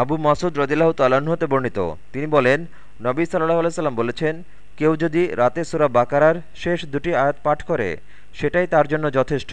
আবু মাসুদ রদিল্লাহ তালাহতে হতে বর্ণিত। তিনি বলেন, নবী সাল্লাহ আলাইসাল্লাম বলেছেন, কেউ যদি রাতে সুরা বাকারার শেষ দুটি আয়াত পাঠ করে, সেটাই তার জন্য যথেষ্ট।